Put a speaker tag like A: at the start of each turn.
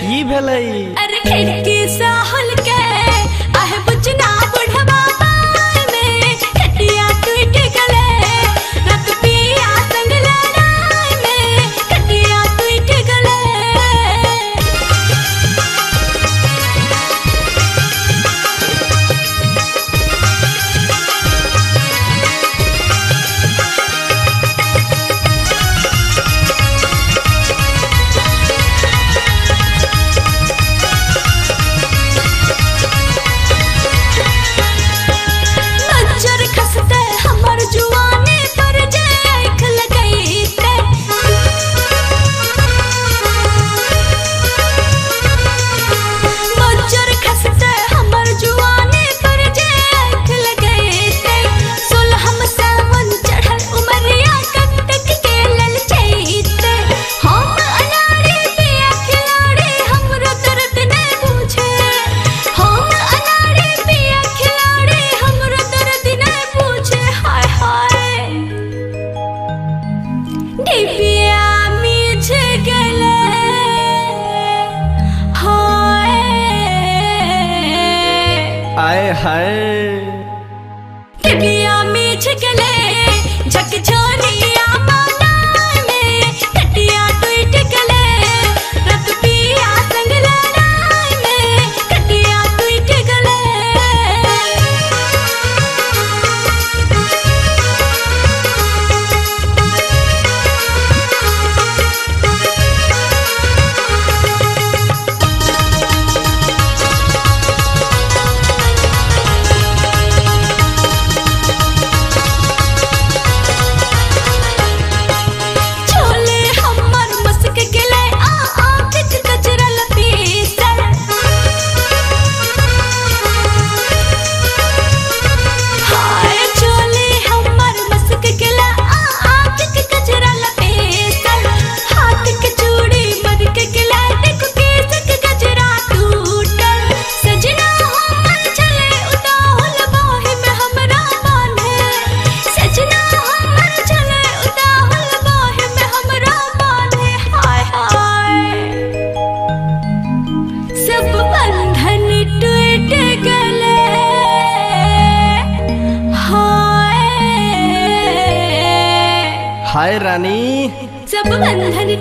A: की भेलै?
B: अरे
A: 海 Hai Rani.
B: Siapa kan hari